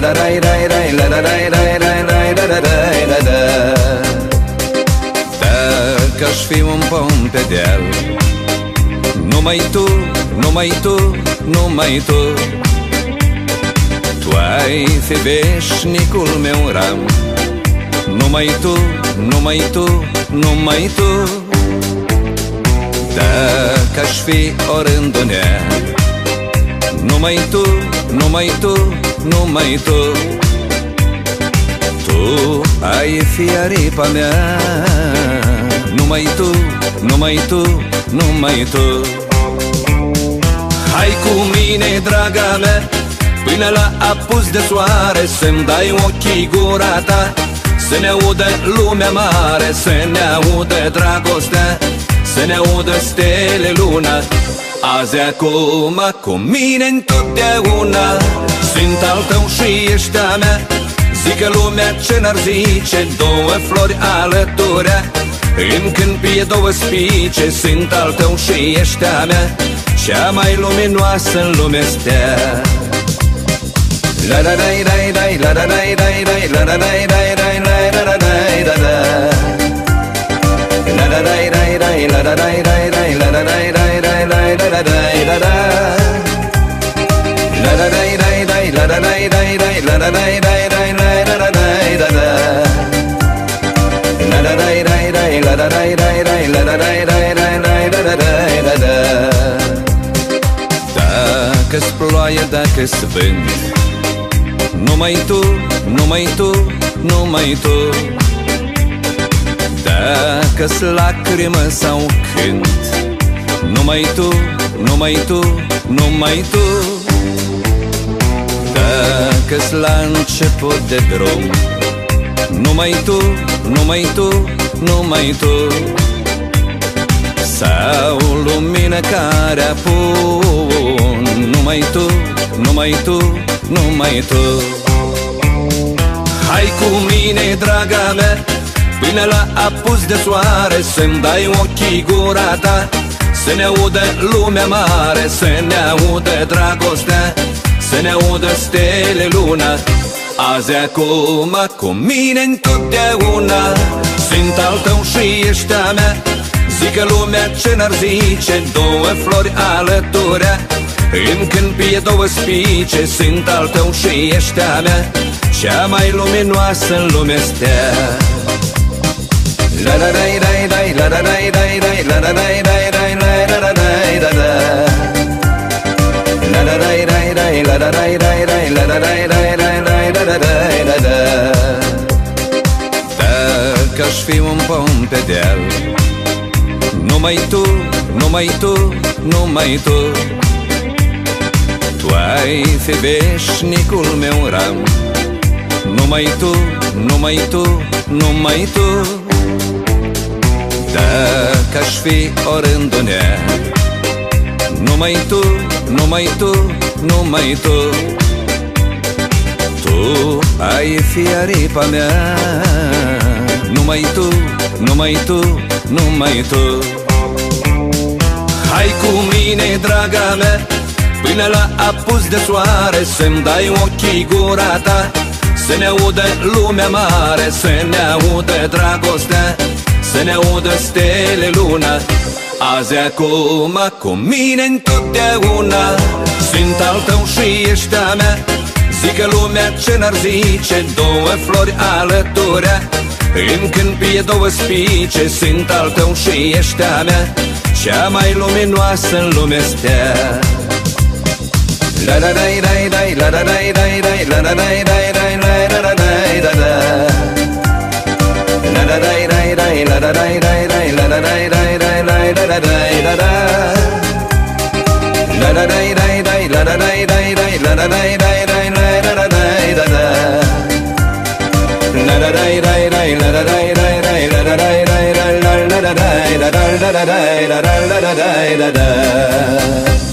la rai rai rai la la rai rai rai rai la la rai la la Dacă aș fi un pom pe deal Numai tu, numai tu, numai tu. Tu ai fi veșnicul meu ram Numai tu, numai tu, numai tu. Dacă aș fi o rândunea Numai tu, numai tu, numai tu. Tu ai fi aripa mea. Numai tu, numai tu, numai tu. Hai cu mine, draga mea Până la apus de soare Să-mi dai ochii gura ta Să ne audă lumea mare Să ne audă dragostea Să ne audă stele luna. Azi acum cu mine întotdeauna Sunt al tău și ești a mea Zică lumea ce n-ar zice Două flori alăturea În câmpie două spice Sunt al tău și ești a mea Cea mai luminoasă în lume stea La la la la la la la la la la la la la la la la la la la La la la la la la la la la la la la la la la la la la La la la la la la la la la la la la la la la la la la la La la la la la la la la la la la la la la la la la la la Dacă-s ploaie, dacă-s vânt Numai tu, numai tu, numai tu. Dacă-s lacrimă sau cânt Numai tu, numai tu, numai tu Dacă-s la început de drum Numai tu, numai tu, numai tu. Sau lumină care apun Numai tu, numai tu, numai tu. Hai cu mine, draga mea Până la apus de soare Să-mi dai ochii gura ta Să ne audă lumea mare Să ne audă dragostea Să ne audă stele luna Azi acum cu mine întotdeauna Sunt al tău și ești a mea Zică lumea ce n-ar zice Două flori alăturea În câmpie două spice Sunt al tău și ești a mea Cea mai luminoasă în lume stea La la la la la la la la la la la la la la la ra rai rai rai la ra rai rai rai rai ra ra rai ra ra Dacă aș fi un pom pe deal Numai tu, numai tu, numai tu. Tu ai fi veșnicul meu ram Numai tu, numai tu, numai tu. Dacă aș fi o rândonea numai tu, numai tu, numai tu. Tu ai fi aripa mea. Numai tu, numai tu, numai tu. Hai cu mine, draga mea Până la apus de soare Să-mi dai ochii gura ta Să ne audă lumea mare Să ne audă dragostea Să ne audă stele luna Azi acum cu mine întotdeauna Sunt al tău și ești a mea Zică lumea ce n-ar zice Două flori alăturea În câmpie două spice Sunt al tău și ești a mea Cea mai luminoasă în lume stea La la la la la la la la la la la la la da da da da da